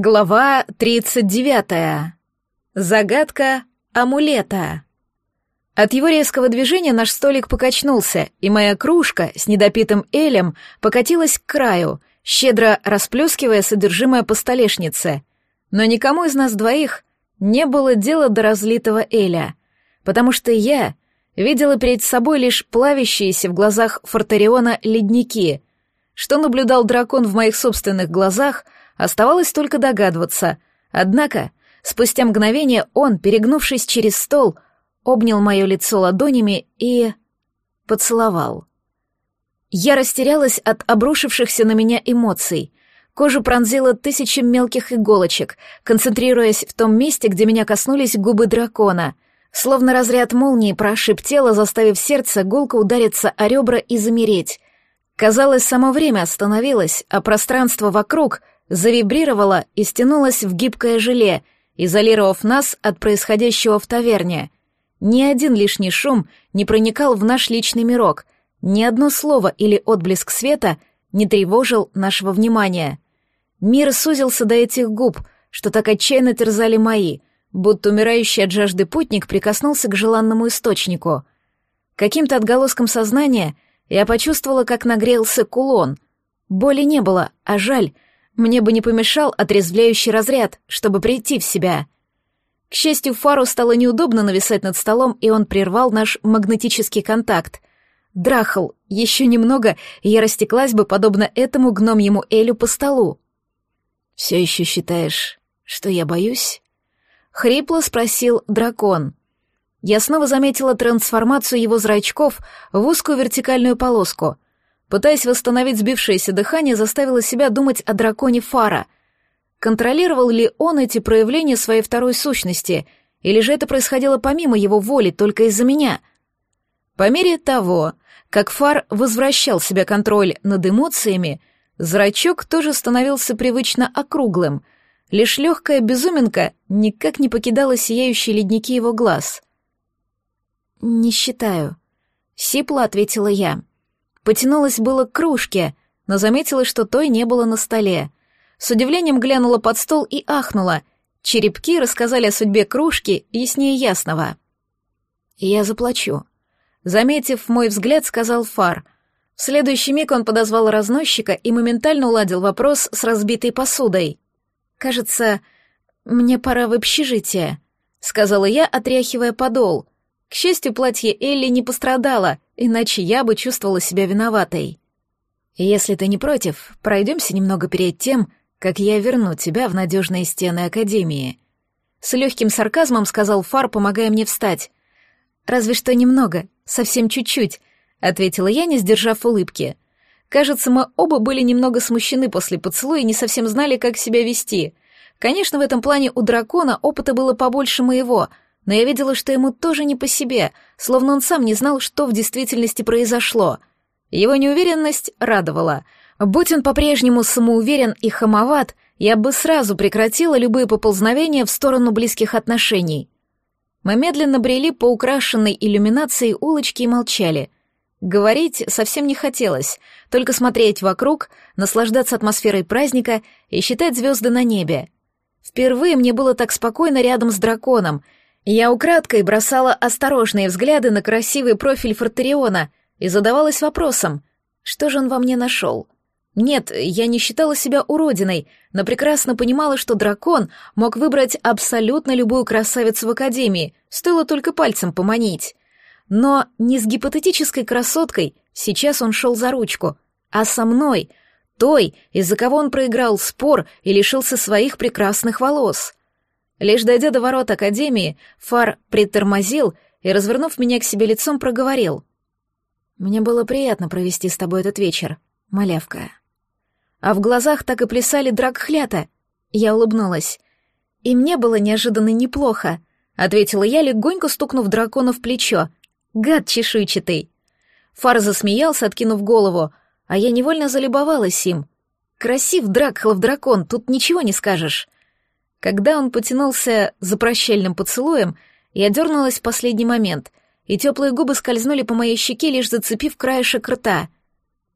Глава 39. Загадка амулета. От его резкого движения наш столик покачнулся, и моя кружка с недопитым элем покатилась к краю, щедро расплескивая содержимое по столешнице. Но никому из нас двоих не было дела до разлитого эля, потому что я видела перед собой лишь плавящиеся в глазах Фортариона ледники. Что наблюдал дракон в моих собственных глазах — Оставалось только догадываться. Однако, спустя мгновение он, перегнувшись через стол, обнял мое лицо ладонями и... поцеловал. Я растерялась от обрушившихся на меня эмоций. Кожу пронзила тысячи мелких иголочек, концентрируясь в том месте, где меня коснулись губы дракона. Словно разряд молнии прошиб тело, заставив сердце гулко удариться о ребра и замереть. Казалось, само время остановилось, а пространство вокруг завибрировала и стянулась в гибкое желе, изолировав нас от происходящего в таверне. Ни один лишний шум не проникал в наш личный мирок, ни одно слово или отблеск света не тревожил нашего внимания. Мир сузился до этих губ, что так отчаянно терзали мои, будто умирающий от жажды путник прикоснулся к желанному источнику. Каким-то отголоском сознания я почувствовала, как нагрелся кулон. Боли не было, а жаль — мне бы не помешал отрезвляющий разряд, чтобы прийти в себя. К счастью, Фару стало неудобно нависать над столом, и он прервал наш магнетический контакт. Драхал, еще немного, и я растеклась бы, подобно этому гномьему Элю по столу. «Все еще считаешь, что я боюсь?» — хрипло спросил дракон. Я снова заметила трансформацию его зрачков в узкую вертикальную полоску — Пытаясь восстановить сбившееся дыхание, заставила себя думать о драконе Фара. Контролировал ли он эти проявления своей второй сущности, или же это происходило помимо его воли, только из-за меня? По мере того, как Фар возвращал себе контроль над эмоциями, зрачок тоже становился привычно округлым, лишь легкая безуминка никак не покидала сияющие ледники его глаз. «Не считаю», — сипло ответила я. Потянулась было к кружке, но заметила, что той не было на столе. С удивлением глянула под стол и ахнула. Черепки рассказали о судьбе кружки яснее ясного. «Я заплачу», — заметив мой взгляд, сказал Фар. В следующий миг он подозвал разносчика и моментально уладил вопрос с разбитой посудой. «Кажется, мне пора в общежитие», — сказала я, отряхивая подол. К счастью, платье Элли не пострадало, иначе я бы чувствовала себя виноватой. Если ты не против, пройдемся немного перед тем, как я верну тебя в надежные стены Академии. С легким сарказмом сказал Фар, помогая мне встать. Разве что немного, совсем чуть-чуть, ответила я, не сдержав улыбки. Кажется, мы оба были немного смущены после поцелуя и не совсем знали, как себя вести. Конечно, в этом плане у дракона опыта было побольше моего — но я видела, что ему тоже не по себе, словно он сам не знал, что в действительности произошло. Его неуверенность радовала. Будь он по-прежнему самоуверен и хамоват, я бы сразу прекратила любые поползновения в сторону близких отношений. Мы медленно брели по украшенной иллюминацией улочке и молчали. Говорить совсем не хотелось, только смотреть вокруг, наслаждаться атмосферой праздника и считать звезды на небе. Впервые мне было так спокойно рядом с драконом — я украдкой бросала осторожные взгляды на красивый профиль Фортериона и задавалась вопросом, что же он во мне нашел? Нет, я не считала себя уродиной, но прекрасно понимала, что дракон мог выбрать абсолютно любую красавицу в Академии, стоило только пальцем поманить. Но не с гипотетической красоткой сейчас он шел за ручку, а со мной, той, из-за кого он проиграл спор и лишился своих прекрасных волос. Лишь дойдя до ворот Академии, Фар притормозил и, развернув меня к себе лицом, проговорил. «Мне было приятно провести с тобой этот вечер, малявка». А в глазах так и плясали дракхлята. Я улыбнулась. «И мне было неожиданно неплохо», — ответила я, легонько стукнув дракона в плечо. «Гад чешуйчатый». Фар засмеялся, откинув голову, а я невольно залюбовалась им. «Красив Дракхлов дракон, тут ничего не скажешь». Когда он потянулся за прощальным поцелуем, я дернулась в последний момент, и теплые губы скользнули по моей щеке, лишь зацепив краешек рта.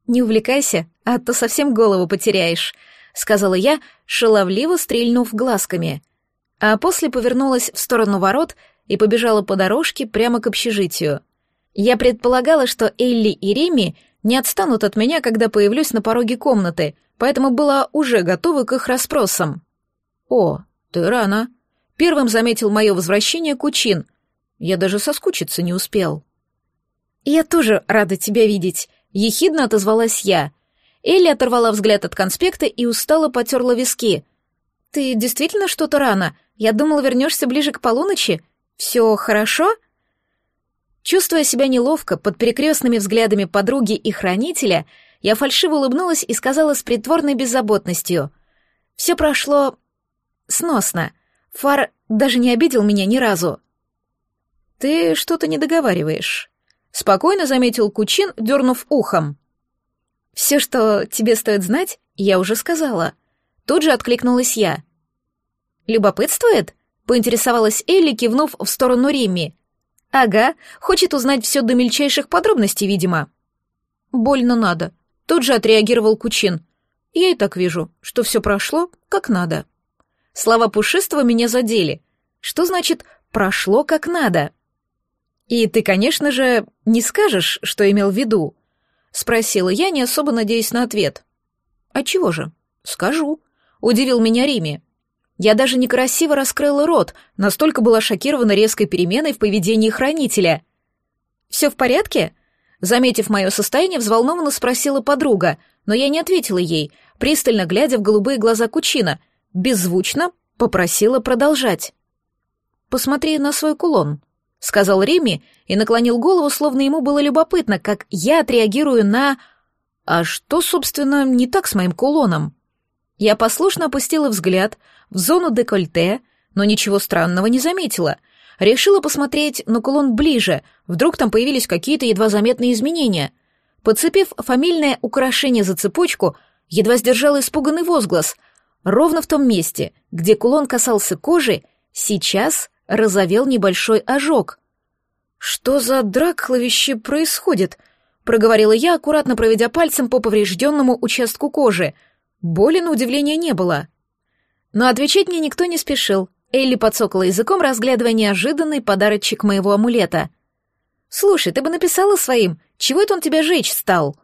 «Не увлекайся, а то совсем голову потеряешь», — сказала я, шаловливо стрельнув глазками. А после повернулась в сторону ворот и побежала по дорожке прямо к общежитию. Я предполагала, что Элли и Реми не отстанут от меня, когда появлюсь на пороге комнаты, поэтому была уже готова к их расспросам. «О, ты рано», — первым заметил мое возвращение Кучин. Я даже соскучиться не успел. «Я тоже рада тебя видеть», — ехидно отозвалась я. Элли оторвала взгляд от конспекта и устало потерла виски. «Ты действительно что-то рано? Я думала, вернешься ближе к полуночи. Все хорошо?» Чувствуя себя неловко под перекрестными взглядами подруги и хранителя, я фальшиво улыбнулась и сказала с притворной беззаботностью. «Все прошло... сносно. Фар даже не обидел меня ни разу». «Ты что-то не договариваешь», — спокойно заметил Кучин, дернув ухом. «Все, что тебе стоит знать, я уже сказала». Тут же откликнулась я. «Любопытствует?» — поинтересовалась Элли, кивнув в сторону Римми. «Ага, хочет узнать все до мельчайших подробностей, видимо». «Больно надо», — тут же отреагировал Кучин. «Я и так вижу, что все прошло как надо». Слова Пушистого меня задели. Что значит «прошло как надо»? «И ты, конечно же, не скажешь, что имел в виду?» — спросила я, не особо надеясь на ответ. «А чего же? Скажу», — удивил меня Рими. Я даже некрасиво раскрыла рот, настолько была шокирована резкой переменой в поведении хранителя. «Все в порядке?» Заметив мое состояние, взволнованно спросила подруга, но я не ответила ей, пристально глядя в голубые глаза Кучина, беззвучно попросила продолжать. «Посмотри на свой кулон», — сказал Реми и наклонил голову, словно ему было любопытно, как я отреагирую на... А что, собственно, не так с моим кулоном? Я послушно опустила взгляд в зону декольте, но ничего странного не заметила. Решила посмотреть на кулон ближе, вдруг там появились какие-то едва заметные изменения. Подцепив фамильное украшение за цепочку, едва сдержала испуганный возглас. Ровно в том месте, где кулон касался кожи, сейчас разовел небольшой ожог. «Что за дракхловище происходит?» — проговорила я, аккуратно проведя пальцем по поврежденному участку кожи — Боли, на удивление, не было. Но отвечать мне никто не спешил. Элли подсокала языком, разглядывая неожиданный подарочек моего амулета. «Слушай, ты бы написала своим, чего это он тебя жечь стал?»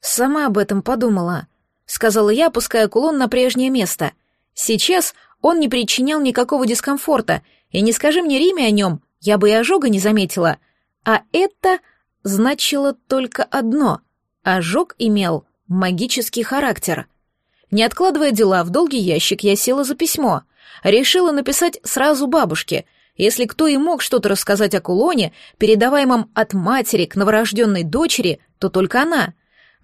«Сама об этом подумала», — сказала я, опуская кулон на прежнее место. «Сейчас он не причинял никакого дискомфорта, и не скажи мне Риме о нем, я бы и ожога не заметила. А это значило только одно — ожог имел магический характер». Не откладывая дела в долгий ящик, я села за письмо. Решила написать сразу бабушке. Если кто и мог что-то рассказать о кулоне, передаваемом от матери к новорожденной дочери, то только она.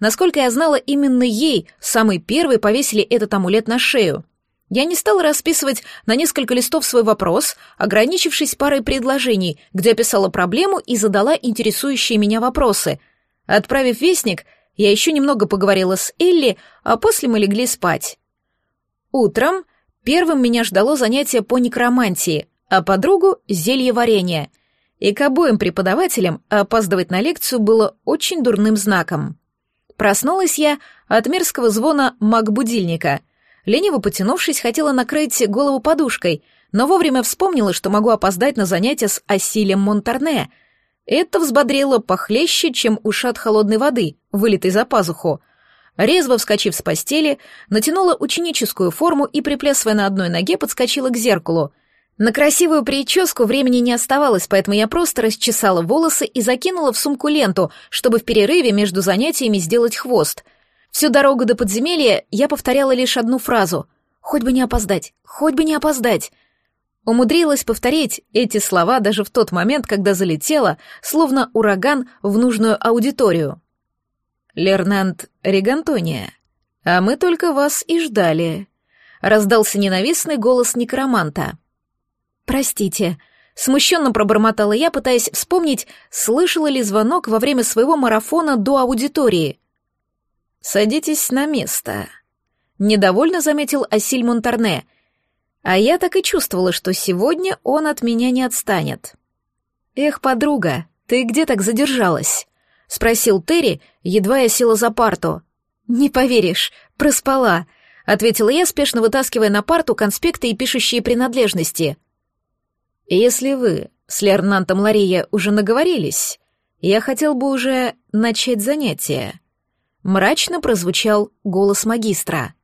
Насколько я знала, именно ей самый первый повесили этот амулет на шею. Я не стала расписывать на несколько листов свой вопрос, ограничившись парой предложений, где описала проблему и задала интересующие меня вопросы. Отправив вестник, я еще немного поговорила с Элли, а после мы легли спать. Утром первым меня ждало занятие по некромантии, а подругу — зелье варенья. И к обоим преподавателям опаздывать на лекцию было очень дурным знаком. Проснулась я от мерзкого звона маг-будильника. Лениво потянувшись, хотела накрыть голову подушкой, но вовремя вспомнила, что могу опоздать на занятия с Асилем Монтарне — это взбодрило похлеще, чем ушат холодной воды, вылитой за пазуху. Резво вскочив с постели, натянула ученическую форму и, приплясывая на одной ноге, подскочила к зеркалу. На красивую прическу времени не оставалось, поэтому я просто расчесала волосы и закинула в сумку ленту, чтобы в перерыве между занятиями сделать хвост. Всю дорогу до подземелья я повторяла лишь одну фразу «Хоть бы не опоздать, хоть бы не опоздать», Умудрилась повторить эти слова даже в тот момент, когда залетела, словно ураган, в нужную аудиторию. «Лернант Регантония, а мы только вас и ждали», — раздался ненавистный голос некроманта. «Простите», — смущенно пробормотала я, пытаясь вспомнить, слышала ли звонок во время своего марафона до аудитории. «Садитесь на место», — недовольно заметил Асиль Монтарне, а я так и чувствовала, что сегодня он от меня не отстанет. «Эх, подруга, ты где так задержалась?» — спросил Терри, едва я села за парту. «Не поверишь, проспала», — ответила я, спешно вытаскивая на парту конспекты и пишущие принадлежности. «Если вы с Лернантом Лария уже наговорились, я хотел бы уже начать занятие», — мрачно прозвучал голос магистра.